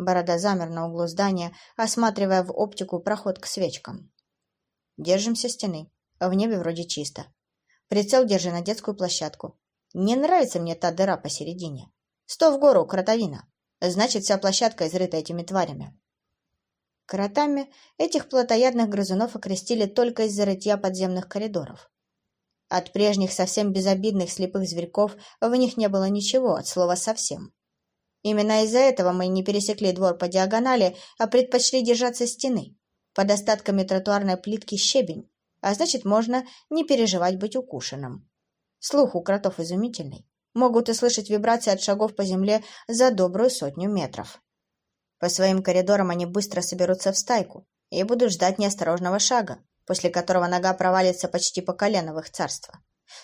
Борода замер на углу здания, осматривая в оптику проход к свечкам. Держимся стены. В небе вроде чисто. Прицел держи на детскую площадку. Не нравится мне та дыра посередине. Сто в гору, кротовина. Значит, вся площадка изрыта этими тварями. Кротами этих плотоядных грызунов окрестили только из-за рытья подземных коридоров. От прежних совсем безобидных слепых зверьков в них не было ничего, от слова «совсем». Именно из-за этого мы не пересекли двор по диагонали, а предпочли держаться стены. Под остатками тротуарной плитки щебень, а значит, можно не переживать быть укушенным. Слух у кротов изумительный. Могут услышать вибрации от шагов по земле за добрую сотню метров. По своим коридорам они быстро соберутся в стайку и будут ждать неосторожного шага, после которого нога провалится почти по колено в их царство.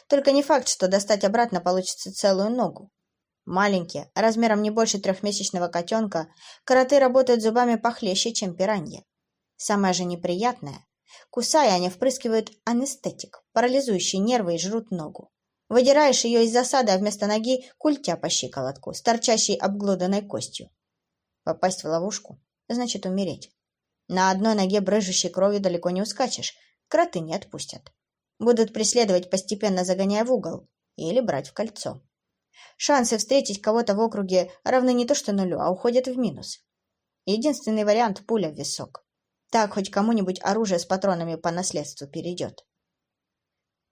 Только не факт, что достать обратно получится целую ногу. Маленькие, размером не больше трехмесячного котенка, кроты работают зубами похлеще, чем пираньи. Самое же неприятное – кусая, они впрыскивают анестетик, парализующий нервы и жрут ногу. Выдираешь ее из засады, а вместо ноги – культя по щиколотку с торчащей обглоданной костью. Попасть в ловушку – значит умереть. На одной ноге брыжущей кровью далеко не ускачешь, кроты не отпустят. Будут преследовать, постепенно загоняя в угол, или брать в кольцо. Шансы встретить кого-то в округе равны не то что нулю, а уходят в минус. Единственный вариант – пуля в висок. Так хоть кому-нибудь оружие с патронами по наследству перейдет.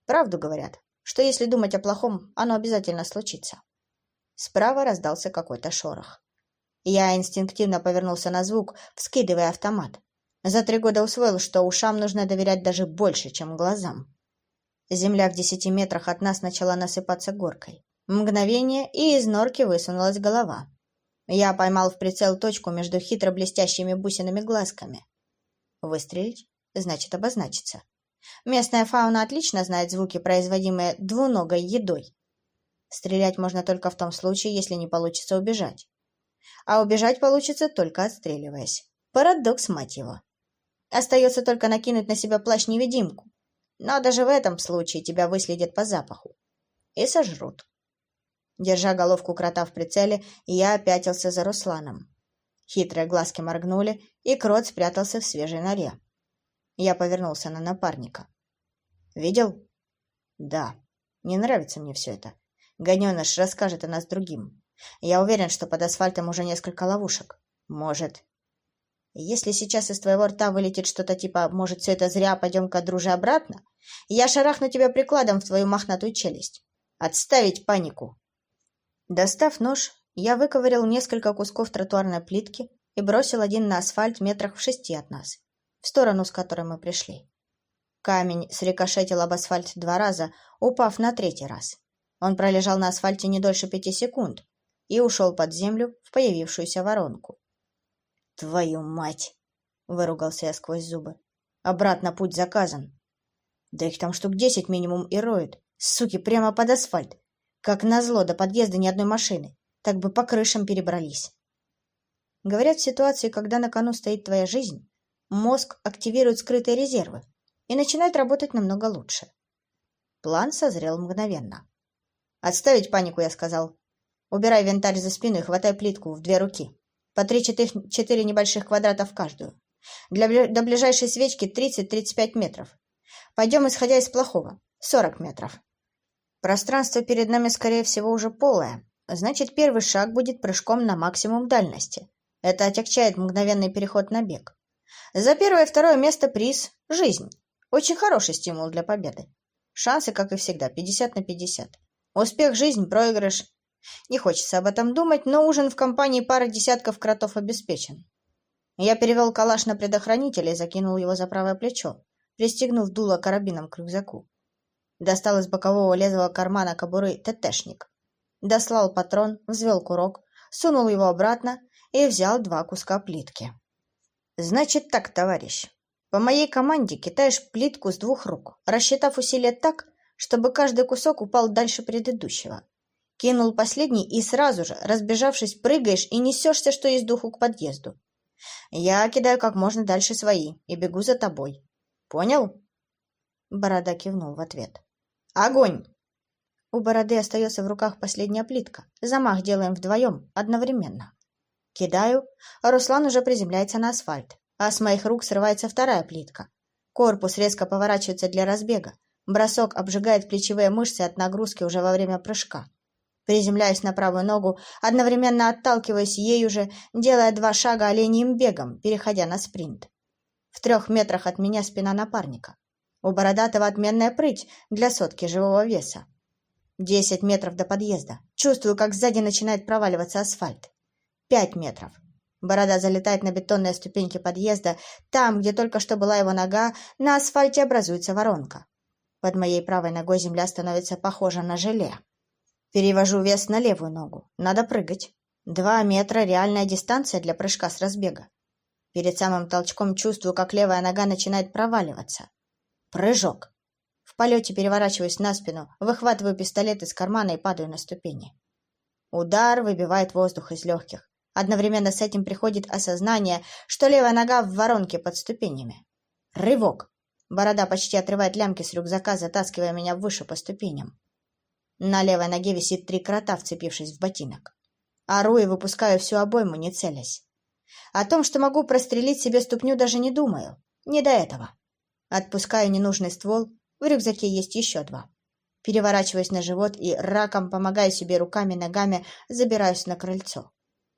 Правду говорят, что если думать о плохом, оно обязательно случится. Справа раздался какой-то шорох. Я инстинктивно повернулся на звук, вскидывая автомат. За три года усвоил, что ушам нужно доверять даже больше, чем глазам. Земля в десяти метрах от нас начала насыпаться горкой. Мгновение, и из норки высунулась голова. Я поймал в прицел точку между хитро блестящими бусинами глазками. Выстрелить значит обозначиться. Местная фауна отлично знает звуки, производимые двуногой едой. Стрелять можно только в том случае, если не получится убежать. А убежать получится только отстреливаясь. Парадокс, мать его. Остается только накинуть на себя плащ-невидимку. Но даже в этом случае тебя выследят по запаху. И сожрут. Держа головку крота в прицеле, я опятился за Русланом. Хитрые глазки моргнули, и крот спрятался в свежей норе. Я повернулся на напарника. «Видел?» «Да. Не нравится мне все это. Гоненыш расскажет о нас другим. Я уверен, что под асфальтом уже несколько ловушек. Может. Если сейчас из твоего рта вылетит что-то типа «может, все это зря, пойдем-ка, друже, обратно», я шарахну тебя прикладом в твою мохнатую челюсть. Отставить панику!» Достав нож, я выковырял несколько кусков тротуарной плитки и бросил один на асфальт метрах в шести от нас, в сторону, с которой мы пришли. Камень срикошетил об асфальт два раза, упав на третий раз. Он пролежал на асфальте не дольше пяти секунд и ушел под землю в появившуюся воронку. «Твою мать!» — выругался я сквозь зубы. «Обратно путь заказан. Да их там штук десять минимум и роют. Суки, прямо под асфальт. Как назло, до подъезда ни одной машины. Так бы по крышам перебрались. Говорят, в ситуации, когда на кону стоит твоя жизнь, мозг активирует скрытые резервы и начинает работать намного лучше. План созрел мгновенно. «Отставить панику», — я сказал. «Убирай винтарь за спину и хватай плитку в две руки. По три-четыре небольших квадрата в каждую. Для, до ближайшей свечки 30-35 метров. Пойдем, исходя из плохого. 40 метров. Пространство перед нами, скорее всего, уже полое. Значит, первый шаг будет прыжком на максимум дальности. Это отягчает мгновенный переход на бег. За первое и второе место приз – жизнь. Очень хороший стимул для победы. Шансы, как и всегда, 50 на 50. Успех, жизнь, проигрыш. Не хочется об этом думать, но ужин в компании пары десятков кротов обеспечен. Я перевел калаш на предохранитель и закинул его за правое плечо, пристегнув дуло карабином к рюкзаку. Достал из бокового лезвого кармана кобуры ТТшник. Дослал патрон, взвел курок, сунул его обратно и взял два куска плитки. «Значит так, товарищ. По моей команде китаешь плитку с двух рук, рассчитав усилия так, чтобы каждый кусок упал дальше предыдущего. Кинул последний и сразу же, разбежавшись, прыгаешь и несешься, что есть духу к подъезду. Я кидаю как можно дальше свои и бегу за тобой. Понял?» Борода кивнул в ответ. Огонь! У бороды остается в руках последняя плитка. Замах делаем вдвоем, одновременно. Кидаю, а Руслан уже приземляется на асфальт, а с моих рук срывается вторая плитка. Корпус резко поворачивается для разбега. Бросок обжигает плечевые мышцы от нагрузки уже во время прыжка. Приземляюсь на правую ногу, одновременно отталкиваясь ею же, делая два шага оленьим бегом, переходя на спринт. В трех метрах от меня спина напарника. У Бородатого отменная прыть для сотки живого веса. Десять метров до подъезда. Чувствую, как сзади начинает проваливаться асфальт. Пять метров. Борода залетает на бетонные ступеньки подъезда. Там, где только что была его нога, на асфальте образуется воронка. Под моей правой ногой земля становится похожа на желе. Перевожу вес на левую ногу. Надо прыгать. Два метра – реальная дистанция для прыжка с разбега. Перед самым толчком чувствую, как левая нога начинает проваливаться. Прыжок. В полете переворачиваюсь на спину, выхватываю пистолет из кармана и падаю на ступени. Удар выбивает воздух из легких. Одновременно с этим приходит осознание, что левая нога в воронке под ступенями. Рывок. Борода почти отрывает лямки с рюкзака, затаскивая меня выше по ступеням. На левой ноге висит три крота, вцепившись в ботинок. Ору и выпускаю всю обойму, не целясь. О том, что могу прострелить себе ступню, даже не думаю. Не до этого. Отпускаю ненужный ствол, в рюкзаке есть еще два. Переворачиваюсь на живот и раком, помогая себе руками ногами, забираюсь на крыльцо.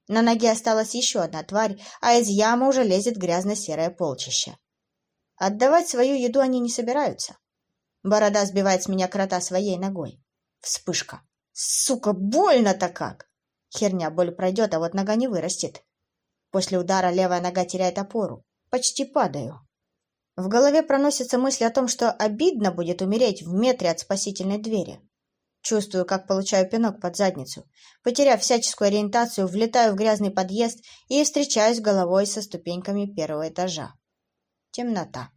На ноге осталась еще одна тварь, а из ямы уже лезет грязно-серое полчище. Отдавать свою еду они не собираются. Борода сбивает с меня крота своей ногой. Вспышка. Сука, больно-то как! Херня, боль пройдет, а вот нога не вырастет. После удара левая нога теряет опору. Почти падаю. В голове проносится мысль о том, что обидно будет умереть в метре от спасительной двери. Чувствую, как получаю пинок под задницу. Потеряв всяческую ориентацию, влетаю в грязный подъезд и встречаюсь головой со ступеньками первого этажа. Темнота.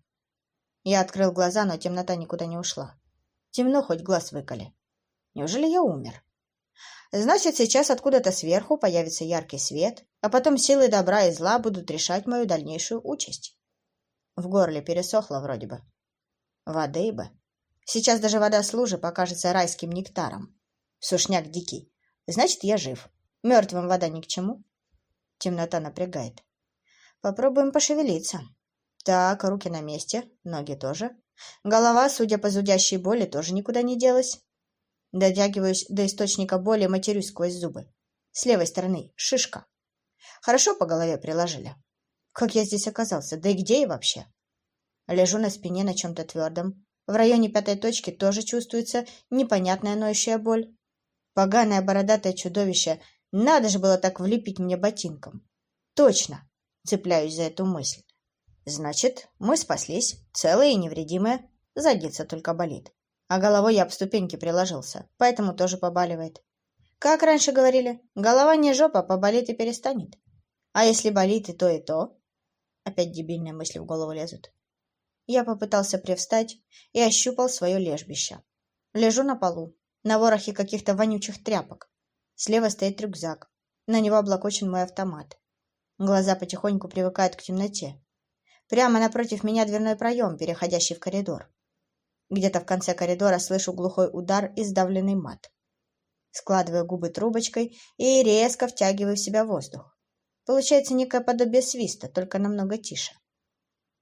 Я открыл глаза, но темнота никуда не ушла. Темно, хоть глаз выколи. Неужели я умер? Значит, сейчас откуда-то сверху появится яркий свет, а потом силы добра и зла будут решать мою дальнейшую участь. В горле пересохло вроде бы. Воды бы. Сейчас даже вода с лужи покажется райским нектаром. Сушняк дикий. Значит, я жив. Мертвым вода ни к чему. Темнота напрягает. Попробуем пошевелиться. Так, руки на месте, ноги тоже. Голова, судя по зудящей боли, тоже никуда не делась. Дотягиваюсь до источника боли, матерюсь сквозь зубы. С левой стороны шишка. Хорошо по голове приложили. Как я здесь оказался? Да и где я вообще? Лежу на спине на чем-то твердом. В районе пятой точки тоже чувствуется непонятная ноющая боль. Поганое бородатое чудовище. Надо же было так влепить мне ботинком. Точно. Цепляюсь за эту мысль. Значит, мы спаслись, целые и невредимые. Задница только болит. А головой я об ступеньки приложился, поэтому тоже побаливает. Как раньше говорили, голова не жопа, поболит и перестанет. А если болит и то, и то, Опять дебильные мысли в голову лезут. Я попытался привстать и ощупал свое лежбище. Лежу на полу, на ворохе каких-то вонючих тряпок. Слева стоит рюкзак. На него облокочен мой автомат. Глаза потихоньку привыкают к темноте. Прямо напротив меня дверной проем, переходящий в коридор. Где-то в конце коридора слышу глухой удар и сдавленный мат. Складываю губы трубочкой и резко втягиваю в себя воздух. Получается некое подобие свиста, только намного тише.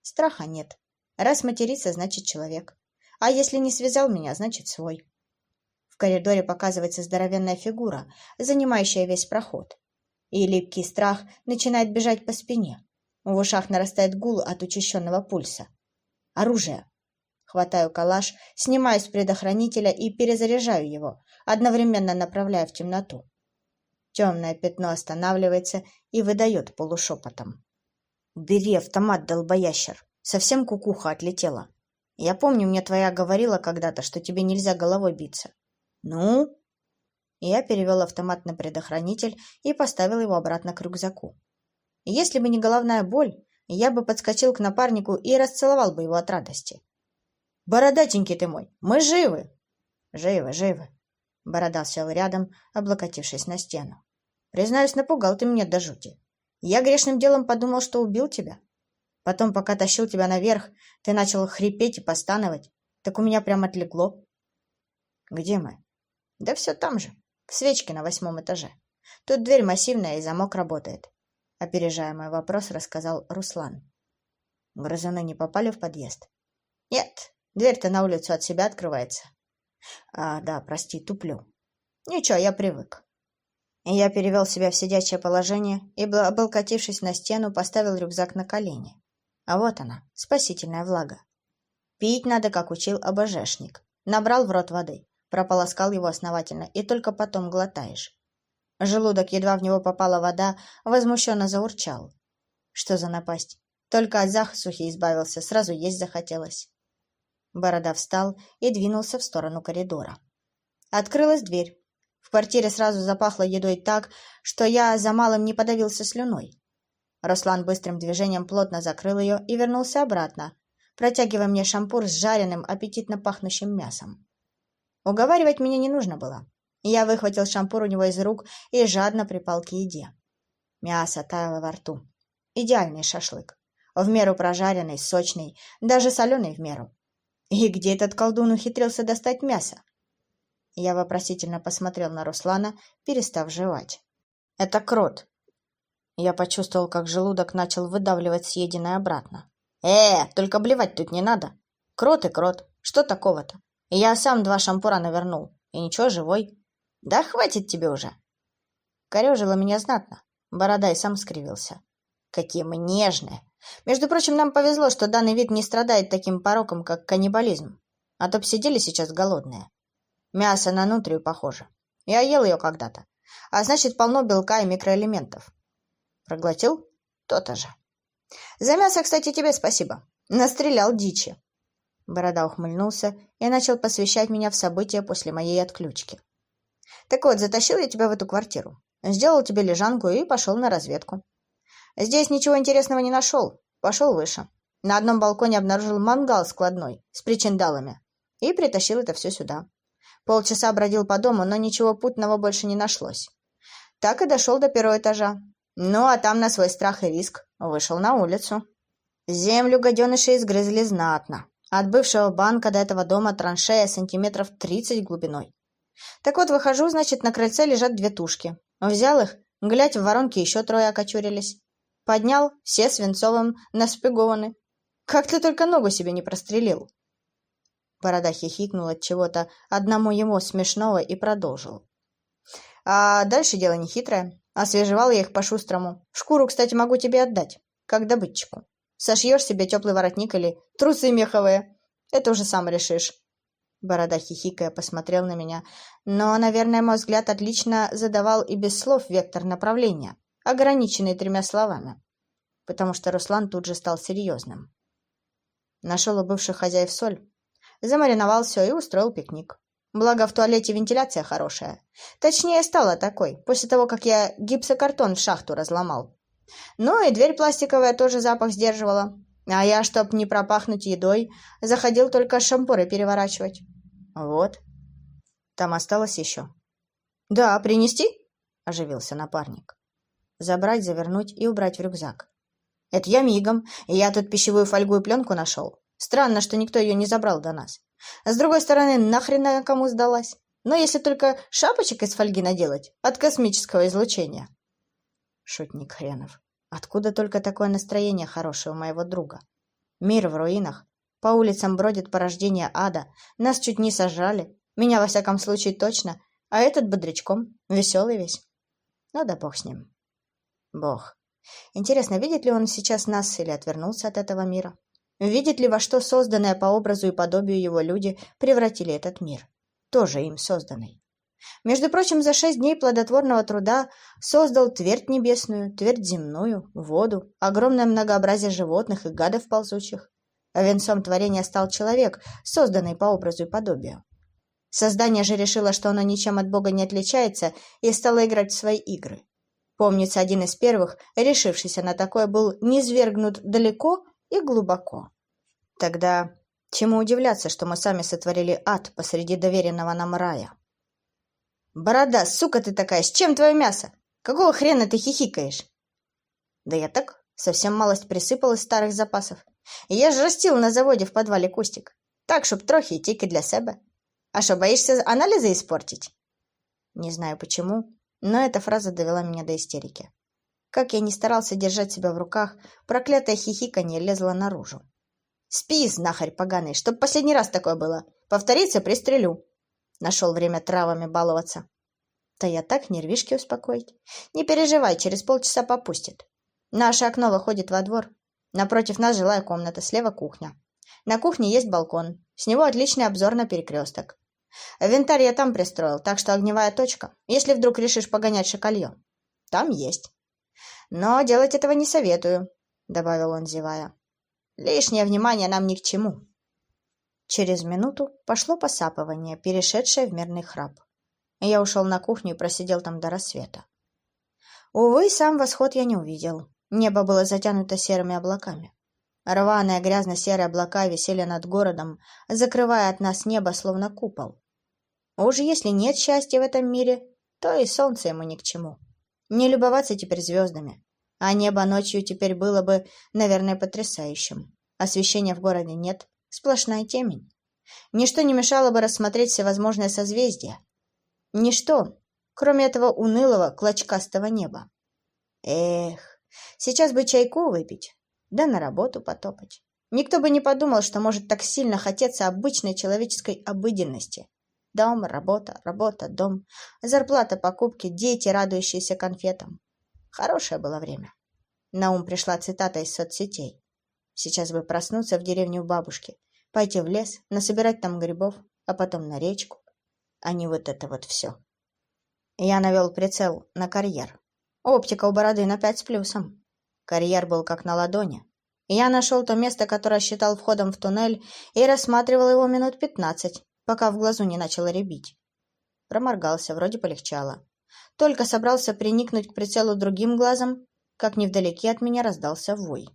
Страха нет. Раз материться, значит человек. А если не связал меня, значит свой. В коридоре показывается здоровенная фигура, занимающая весь проход. И липкий страх начинает бежать по спине. В ушах нарастает гул от учащенного пульса. Оружие. Хватаю калаш, снимаю с предохранителя и перезаряжаю его, одновременно направляя в темноту. Темное пятно останавливается и выдает полушепотом. «Бери автомат, долбоящер! Совсем кукуха отлетела. Я помню, мне твоя говорила когда-то, что тебе нельзя головой биться. Ну?» Я перевел автомат на предохранитель и поставил его обратно к рюкзаку. Если бы не головная боль, я бы подскочил к напарнику и расцеловал бы его от радости. «Бородатенький ты мой! Мы живы!» «Живы, живы!» Борода сел рядом, облокотившись на стену. Признаюсь, напугал ты меня до жути. Я грешным делом подумал, что убил тебя. Потом, пока тащил тебя наверх, ты начал хрипеть и постановать. Так у меня прям отлегло. Где мы? Да все там же, в свечке на восьмом этаже. Тут дверь массивная и замок работает. Опережая мой вопрос, рассказал Руслан. Грызуны не попали в подъезд? Нет, дверь-то на улицу от себя открывается. А, да, прости, туплю. Ничего, я привык. Я перевел себя в сидячее положение и, облокотившись на стену, поставил рюкзак на колени. А вот она, спасительная влага. Пить надо, как учил обожешник. Набрал в рот воды, прополоскал его основательно и только потом глотаешь. Желудок, едва в него попала вода, возмущенно заурчал. Что за напасть? Только от засухи избавился, сразу есть захотелось. Борода встал и двинулся в сторону коридора. Открылась дверь. В квартире сразу запахло едой так, что я за малым не подавился слюной. Руслан быстрым движением плотно закрыл ее и вернулся обратно, протягивая мне шампур с жареным, аппетитно пахнущим мясом. Уговаривать меня не нужно было. Я выхватил шампур у него из рук и жадно припал к еде. Мясо таяло во рту. Идеальный шашлык. В меру прожаренный, сочный, даже соленый в меру. И где этот колдун ухитрился достать мясо? Я вопросительно посмотрел на Руслана, перестав жевать. «Это крот». Я почувствовал, как желудок начал выдавливать съеденное обратно. «Э, только блевать тут не надо. Крот и крот. Что такого-то? Я сам два шампура навернул. И ничего, живой. Да хватит тебе уже. Корежило меня знатно. Бородай сам скривился. Какие мы нежные. Между прочим, нам повезло, что данный вид не страдает таким пороком, как каннибализм. А то б сидели сейчас голодные. Мясо на нутрию похоже. Я ел ее когда-то. А значит, полно белка и микроэлементов. Проглотил? То-то же. За мясо, кстати, тебе спасибо. Настрелял дичи. Борода ухмыльнулся и начал посвящать меня в события после моей отключки. Так вот, затащил я тебя в эту квартиру. Сделал тебе лежанку и пошел на разведку. Здесь ничего интересного не нашел. Пошел выше. На одном балконе обнаружил мангал складной с причиндалами и притащил это все сюда. Полчаса бродил по дому, но ничего путного больше не нашлось. Так и дошел до первого этажа. Ну, а там на свой страх и риск вышел на улицу. Землю гаденыши изгрызли знатно. От бывшего банка до этого дома траншея сантиметров тридцать глубиной. Так вот, выхожу, значит, на крыльце лежат две тушки. Взял их, глядь, в воронке еще трое окочурились. Поднял, все свинцовым наспегованы. Как ты только ногу себе не прострелил. Борода хихикнул от чего-то одному ему смешного и продолжил. А дальше дело нехитрое. Освежевал я их по-шустрому. Шкуру, кстати, могу тебе отдать, как добытчику. Сошьешь себе теплый воротник или трусы меховые. Это уже сам решишь. Борода хихикая посмотрел на меня, но, наверное, мой взгляд отлично задавал и без слов вектор направления, ограниченный тремя словами, потому что Руслан тут же стал серьезным. Нашел у бывших хозяев соль, замариновал все и устроил пикник. Благо, в туалете вентиляция хорошая. Точнее, стала такой, после того, как я гипсокартон в шахту разломал. Ну и дверь пластиковая тоже запах сдерживала. А я, чтоб не пропахнуть едой, заходил только шампуры переворачивать. Вот. Там осталось еще. Да, принести? Оживился напарник. Забрать, завернуть и убрать в рюкзак. Это я мигом. Я тут пищевую фольгу и пленку нашел. Странно, что никто ее не забрал до нас. А с другой стороны, нахрен она кому сдалась? Но если только шапочек из фольги наделать от космического излучения. Шутник хренов. Откуда только такое настроение хорошее у моего друга? Мир в руинах. По улицам бродит порождение ада. Нас чуть не сожрали. Меня, во всяком случае, точно. А этот бодрячком. Веселый весь. Ну да бог с ним. Бог. Интересно, видит ли он сейчас нас или отвернулся от этого мира? Видит ли, во что созданное по образу и подобию его люди превратили этот мир? Тоже им созданный. Между прочим, за шесть дней плодотворного труда создал твердь небесную, твердь земную, воду, огромное многообразие животных и гадов ползучих. А венцом творения стал человек, созданный по образу и подобию. Создание же решило, что оно ничем от Бога не отличается, и стало играть в свои игры. Помнится, один из первых, решившийся на такое, был низвергнут далеко и глубоко. Тогда чему удивляться, что мы сами сотворили ад посреди доверенного нам рая? «Борода, сука ты такая, с чем твое мясо? Какого хрена ты хихикаешь?» «Да я так, совсем малость присыпал из старых запасов. И я же растил на заводе в подвале кустик. Так, чтоб трохи и тільки для себя. А что, боишься анализы испортить?» Не знаю почему, но эта фраза довела меня до истерики. Как я не старался держать себя в руках, проклятое хихиканье лезло наружу. «Спи, знахарь поганый, чтоб последний раз такое было. Повторится, пристрелю». Нашел время травами баловаться. Да я так нервишки успокоить. Не переживай, через полчаса попустит. Наше окно выходит во двор. Напротив нас жилая комната, слева кухня. На кухне есть балкон. С него отличный обзор на перекресток. Винтарь я там пристроил, так что огневая точка, если вдруг решишь погонять шакалье. Там есть. Но делать этого не советую, — добавил он, зевая. Лишнее внимание нам ни к чему. Через минуту пошло посапывание, перешедшее в мирный храп. Я ушел на кухню и просидел там до рассвета. Увы, сам восход я не увидел. Небо было затянуто серыми облаками. Рваные грязно-серые облака висели над городом, закрывая от нас небо словно купол. Уж если нет счастья в этом мире, то и солнце ему ни к чему. Не любоваться теперь звездами. А небо ночью теперь было бы, наверное, потрясающим. Освещения в городе нет, сплошная темень. Ничто не мешало бы рассмотреть всевозможные созвездия. Ничто, кроме этого унылого, клочкастого неба. Эх, сейчас бы чайку выпить, да на работу потопать. Никто бы не подумал, что может так сильно хотеться обычной человеческой обыденности. Дом, работа, работа, дом, зарплата, покупки, дети, радующиеся конфетам. Хорошее было время. На ум пришла цитата из соцсетей. Сейчас бы проснуться в деревне у бабушки, пойти в лес, насобирать там грибов, а потом на речку, а не вот это вот все. Я навел прицел на карьер. Оптика у бороды на пять с плюсом. Карьер был как на ладони. Я нашел то место, которое считал входом в туннель, и рассматривал его минут пятнадцать, пока в глазу не начало рябить. Проморгался, вроде полегчало. Только собрался приникнуть к прицелу другим глазом, как невдалеке от меня раздался вой.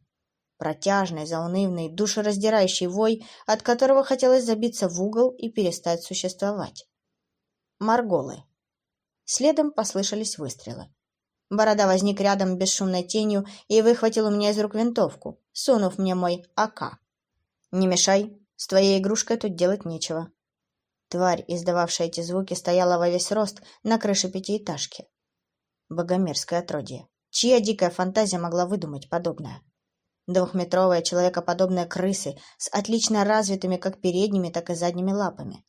Протяжный, заунывный, душераздирающий вой, от которого хотелось забиться в угол и перестать существовать. Марголы. Следом послышались выстрелы. Борода возник рядом бесшумной тенью и выхватил у меня из рук винтовку, сунув мне мой АК. «Не мешай, с твоей игрушкой тут делать нечего». Тварь, издававшая эти звуки, стояла во весь рост на крыше пятиэтажки. Богомерзкое отродье. Чья дикая фантазия могла выдумать подобное? Двухметровые человекоподобные крысы с отлично развитыми как передними, так и задними лапами.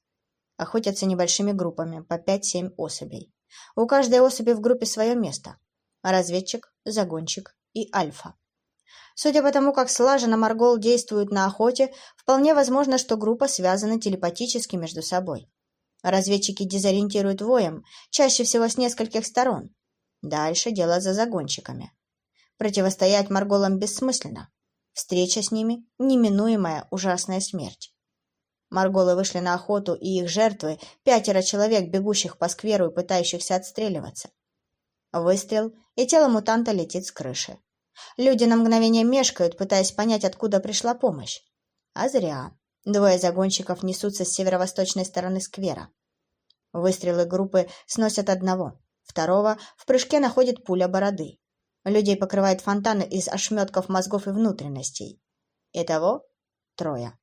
Охотятся небольшими группами, по 5-7 особей. У каждой особи в группе свое место. Разведчик, загонщик и альфа. Судя по тому, как слаженно Маргол действует на охоте, вполне возможно, что группа связана телепатически между собой. Разведчики дезориентируют воем, чаще всего с нескольких сторон. Дальше дело за загонщиками. Противостоять Марголам бессмысленно. Встреча с ними – неминуемая ужасная смерть. Марголы вышли на охоту, и их жертвы – пятеро человек, бегущих по скверу и пытающихся отстреливаться. Выстрел, и тело мутанта летит с крыши. Люди на мгновение мешкают, пытаясь понять, откуда пришла помощь. А зря. Двое загонщиков несутся с северо-восточной стороны сквера. Выстрелы группы сносят одного. Второго в прыжке находит пуля бороды. Людей покрывает фонтаны из ошметков мозгов и внутренностей. Итого трое.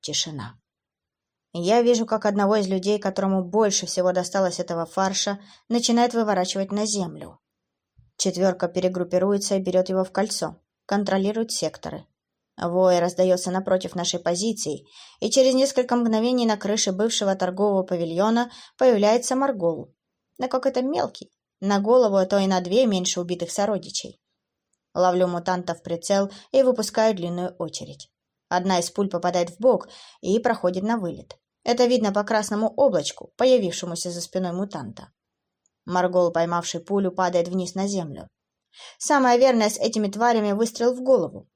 Тишина. Я вижу, как одного из людей, которому больше всего досталось этого фарша, начинает выворачивать на землю. Четверка перегруппируется и берет его в кольцо, контролирует секторы. Вой раздается напротив нашей позиции, и через несколько мгновений на крыше бывшего торгового павильона появляется Маргол. Но как это мелкий, на голову, а то и на две меньше убитых сородичей. Ловлю мутанта в прицел и выпускаю длинную очередь. Одна из пуль попадает в бок и проходит на вылет. Это видно по красному облачку, появившемуся за спиной мутанта. Маргол, поймавший пулю, падает вниз на землю. Самое верное с этими тварями выстрел в голову.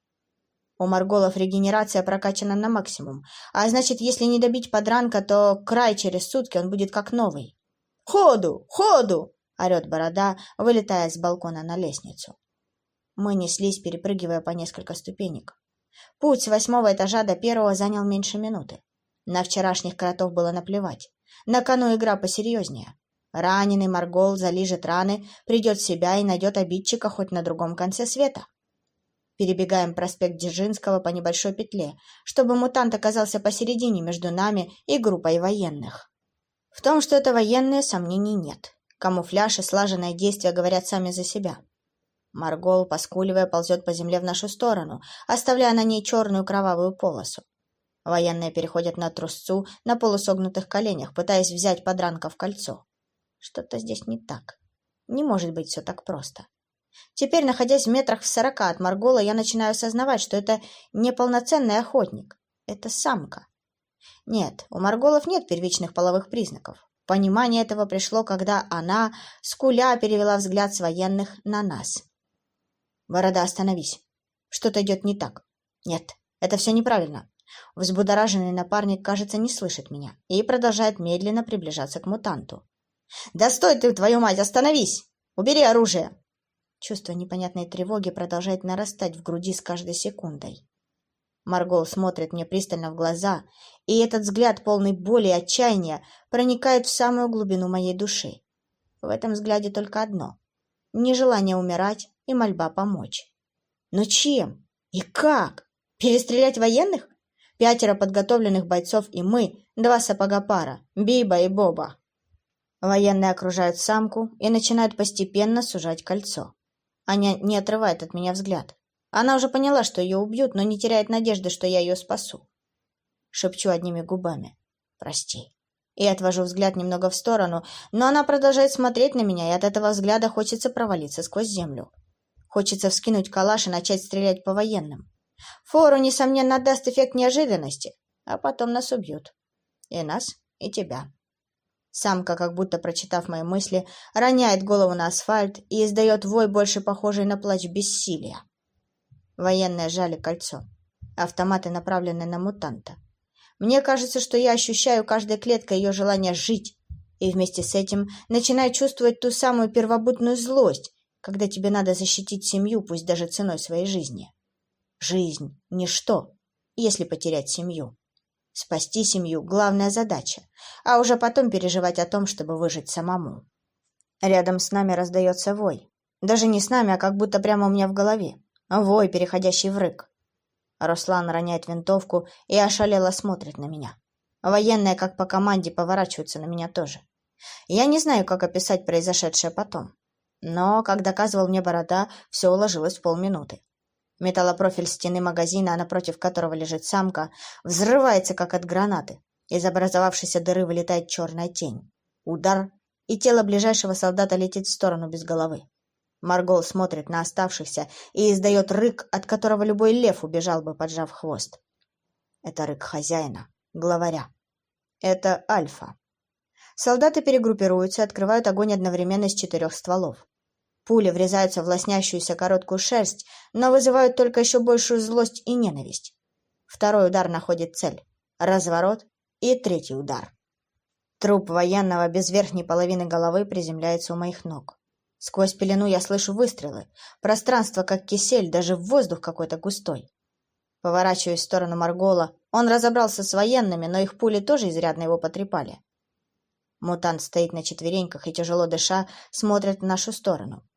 У Марголов регенерация прокачана на максимум, а значит, если не добить подранка, то край через сутки он будет как новый. «Ходу! Ходу!» — орет борода, вылетая с балкона на лестницу. Мы неслись, перепрыгивая по несколько ступенек. Путь с восьмого этажа до первого занял меньше минуты. На вчерашних кротов было наплевать. На кону игра посерьезнее. Раненый Маргол залижет раны, придет в себя и найдет обидчика хоть на другом конце света. Перебегаем проспект Дзержинского по небольшой петле, чтобы мутант оказался посередине между нами и группой военных. В том, что это военные, сомнений нет. Камуфляж и слаженное действие говорят сами за себя. Маргол, поскуливая, ползет по земле в нашу сторону, оставляя на ней черную кровавую полосу. Военные переходят на трусцу на полусогнутых коленях, пытаясь взять подранка в кольцо. Что-то здесь не так. Не может быть все так просто. Теперь, находясь в метрах в сорока от Маргола, я начинаю осознавать, что это не полноценный охотник. Это самка. Нет, у Марголов нет первичных половых признаков. Понимание этого пришло, когда она, скуля, перевела взгляд с военных на нас. «Борода, остановись. Что-то идет не так. Нет, это все неправильно. Взбудораженный напарник, кажется, не слышит меня и продолжает медленно приближаться к мутанту. «Да стой ты, твою мать, остановись! Убери оружие!» Чувство непонятной тревоги продолжает нарастать в груди с каждой секундой. Маргол смотрит мне пристально в глаза, и этот взгляд, полный боли и отчаяния, проникает в самую глубину моей души. В этом взгляде только одно — нежелание умирать и мольба помочь. Но чем? И как? Перестрелять военных? Пятеро подготовленных бойцов и мы, два сапога пара, Биба и Боба. Военные окружают самку и начинают постепенно сужать кольцо. Аня не отрывает от меня взгляд. Она уже поняла, что ее убьют, но не теряет надежды, что я ее спасу. Шепчу одними губами. «Прости». И отвожу взгляд немного в сторону, но она продолжает смотреть на меня, и от этого взгляда хочется провалиться сквозь землю. Хочется вскинуть калаш и начать стрелять по военным. Фору, несомненно, даст эффект неожиданности, а потом нас убьют. И нас, и тебя. Самка, как будто прочитав мои мысли, роняет голову на асфальт и издает вой, больше похожий на плач бессилия. Военные жали кольцо. Автоматы направлены на мутанта. Мне кажется, что я ощущаю каждой клеткой ее желание жить, и вместе с этим начинаю чувствовать ту самую первобытную злость, когда тебе надо защитить семью, пусть даже ценой своей жизни. Жизнь – ничто, если потерять семью. Спасти семью – главная задача, а уже потом переживать о том, чтобы выжить самому. Рядом с нами раздается вой. Даже не с нами, а как будто прямо у меня в голове. Вой, переходящий в рык. Руслан роняет винтовку и ошалело смотрит на меня. Военные, как по команде, поворачиваются на меня тоже. Я не знаю, как описать произошедшее потом. Но, как доказывал мне Борода, все уложилось в полминуты. Металлопрофиль стены магазина, напротив которого лежит самка, взрывается, как от гранаты. Из образовавшейся дыры вылетает черная тень. Удар, и тело ближайшего солдата летит в сторону без головы. Маргол смотрит на оставшихся и издает рык, от которого любой лев убежал бы, поджав хвост. Это рык хозяина, главаря. Это Альфа. Солдаты перегруппируются и открывают огонь одновременно с четырех стволов. Пули врезаются в лоснящуюся короткую шерсть, но вызывают только еще большую злость и ненависть. Второй удар находит цель. Разворот и третий удар. Труп военного без верхней половины головы приземляется у моих ног. Сквозь пелену я слышу выстрелы. Пространство как кисель, даже воздух какой-то густой. Поворачиваюсь в сторону Маргола. Он разобрался с военными, но их пули тоже изрядно его потрепали. Мутант стоит на четвереньках и, тяжело дыша, смотрит в нашу сторону.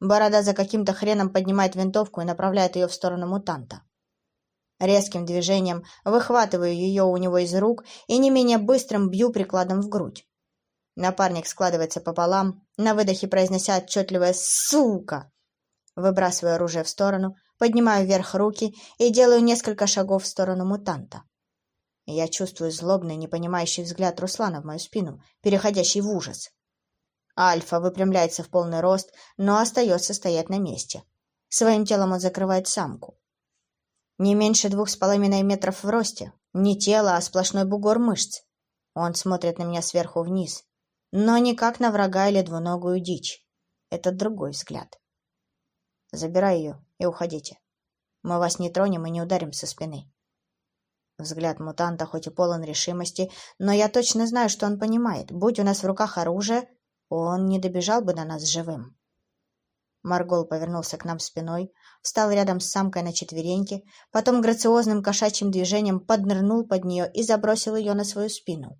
Борода за каким-то хреном поднимает винтовку и направляет ее в сторону мутанта. Резким движением выхватываю ее у него из рук и не менее быстрым бью прикладом в грудь. Напарник складывается пополам, на выдохе произнося отчетливое «Сука!». Выбрасываю оружие в сторону, поднимаю вверх руки и делаю несколько шагов в сторону мутанта. Я чувствую злобный, непонимающий взгляд Руслана в мою спину, переходящий в ужас. Альфа выпрямляется в полный рост, но остается стоять на месте. Своим телом он закрывает самку. Не меньше двух с половиной метров в росте. Не тело, а сплошной бугор мышц. Он смотрит на меня сверху вниз. Но не как на врага или двуногую дичь. Это другой взгляд. Забирай ее и уходите. Мы вас не тронем и не ударим со спины. Взгляд мутанта хоть и полон решимости, но я точно знаю, что он понимает. Будь у нас в руках оружие, он не добежал бы до нас живым. Маргол повернулся к нам спиной, встал рядом с самкой на четвереньки, потом грациозным кошачьим движением поднырнул под нее и забросил ее на свою спину.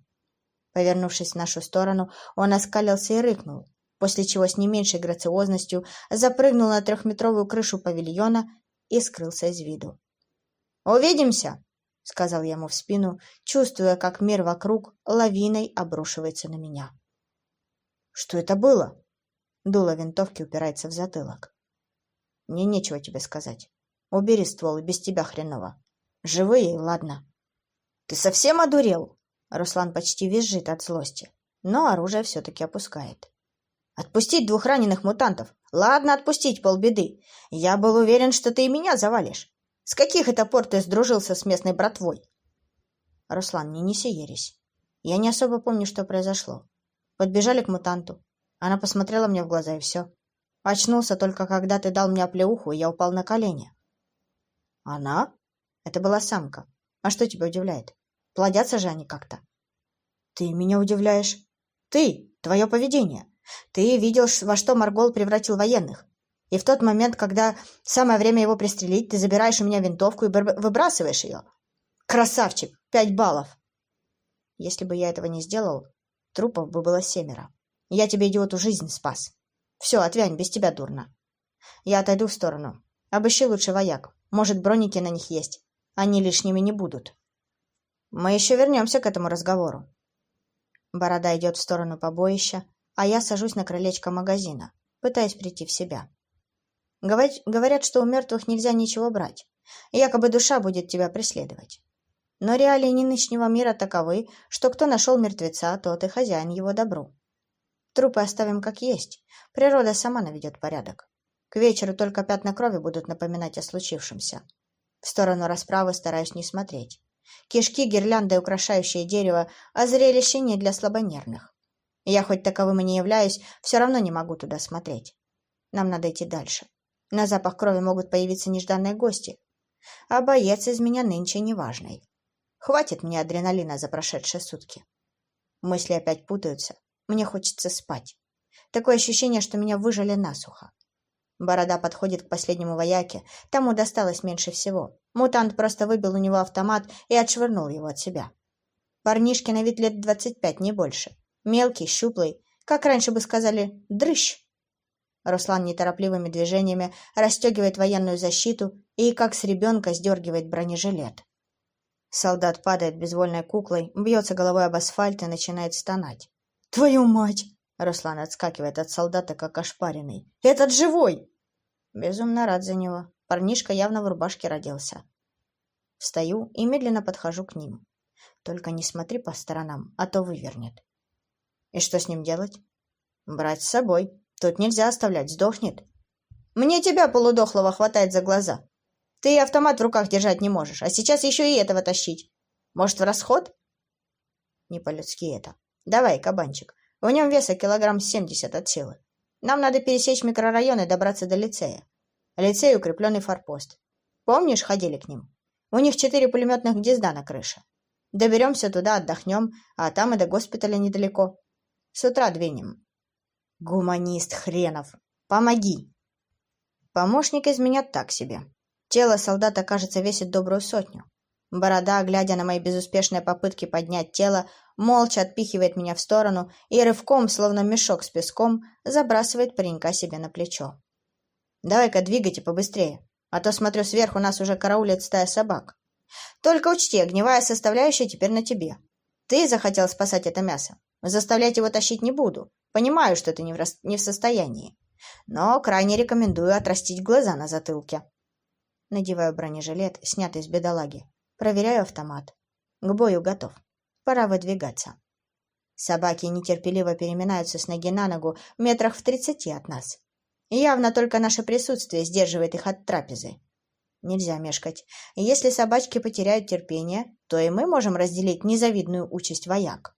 Повернувшись в нашу сторону, он оскалился и рыкнул, после чего с не меньшей грациозностью запрыгнул на трехметровую крышу павильона и скрылся из виду. «Увидимся!» — сказал я ему в спину, чувствуя, как мир вокруг лавиной обрушивается на меня. Что это было? Дуло винтовки упирается в затылок. Мне нечего тебе сказать. Убери ствол, и без тебя хреново. Живые, ладно. Ты совсем одурел? Руслан почти визжит от злости, но оружие все-таки опускает. Отпустить двух раненых мутантов. Ладно, отпустить полбеды. Я был уверен, что ты и меня завалишь. С каких это пор ты сдружился с местной братвой? Руслан, не неси ересь. Я не особо помню, что произошло. Подбежали к мутанту. Она посмотрела мне в глаза, и все. Очнулся только, когда ты дал мне оплеуху, и я упал на колени. Она? Это была самка. А что тебя удивляет? Плодятся же они как-то. Ты меня удивляешь. Ты, твое поведение. Ты видел, во что Маргол превратил военных. И в тот момент, когда самое время его пристрелить, ты забираешь у меня винтовку и выбрасываешь ее. Красавчик! Пять баллов! Если бы я этого не сделал, трупов бы было семеро. Я тебе, идиоту, жизнь спас. Все, отвянь, без тебя дурно. Я отойду в сторону. Обыщи лучше вояк. Может, броники на них есть. Они лишними не будут. Мы еще вернемся к этому разговору. Борода идет в сторону побоища, а я сажусь на крылечко магазина, пытаясь прийти в себя. Говорят, что у мертвых нельзя ничего брать. Якобы душа будет тебя преследовать. Но реалии нынешнего мира таковы, что кто нашел мертвеца, тот и хозяин его добру. Трупы оставим как есть. Природа сама наведет порядок. К вечеру только пятна крови будут напоминать о случившемся. В сторону расправы стараюсь не смотреть. Кишки, гирлянды, украшающие дерево, а зрелище не для слабонервных. Я хоть таковым и не являюсь, все равно не могу туда смотреть. Нам надо идти дальше. На запах крови могут появиться нежданные гости. А боец из меня нынче неважный. Хватит мне адреналина за прошедшие сутки. Мысли опять путаются. Мне хочется спать. Такое ощущение, что меня выжали насухо. Борода подходит к последнему вояке. Тому досталось меньше всего. Мутант просто выбил у него автомат и отшвырнул его от себя. Парнишке на вид лет двадцать пять, не больше. Мелкий, щуплый, как раньше бы сказали, дрыщ. Руслан неторопливыми движениями расстегивает военную защиту и, как с ребенка, сдергивает бронежилет. Солдат падает безвольной куклой, бьется головой об асфальт и начинает стонать. «Твою мать!» Руслан отскакивает от солдата, как ошпаренный. «Этот живой!» Безумно рад за него. Парнишка явно в рубашке родился. Встаю и медленно подхожу к ним. Только не смотри по сторонам, а то вывернет. И что с ним делать? Брать с собой. Тут нельзя оставлять, сдохнет. Мне тебя, полудохлого, хватает за глаза. Ты автомат в руках держать не можешь, а сейчас еще и этого тащить. Может, в расход? Не по-людски это. Давай, кабанчик. В нем веса килограмм семьдесят от силы. Нам надо пересечь микрорайон и добраться до лицея. Лицей — укрепленный форпост. Помнишь, ходили к ним? У них четыре пулеметных гнезда на крыше. Доберемся туда, отдохнем, а там и до госпиталя недалеко. С утра двинем. Гуманист хренов. Помоги. Помощник из меня так себе. Тело солдата, кажется, весит добрую сотню. Борода, глядя на мои безуспешные попытки поднять тело, молча отпихивает меня в сторону и рывком, словно мешок с песком, забрасывает паренька себе на плечо. «Давай-ка двигайте побыстрее, а то, смотрю, сверху нас уже караулит стая собак. Только учти, огневая составляющая теперь на тебе. Ты захотел спасать это мясо. Заставлять его тащить не буду. Понимаю, что ты не в, не в состоянии. Но крайне рекомендую отрастить глаза на затылке. Надеваю бронежилет, снятый с бедолаги. Проверяю автомат. К бою готов. Пора выдвигаться. Собаки нетерпеливо переминаются с ноги на ногу метрах в тридцати от нас. Явно только наше присутствие сдерживает их от трапезы. Нельзя мешкать. Если собачки потеряют терпение, то и мы можем разделить незавидную участь вояк.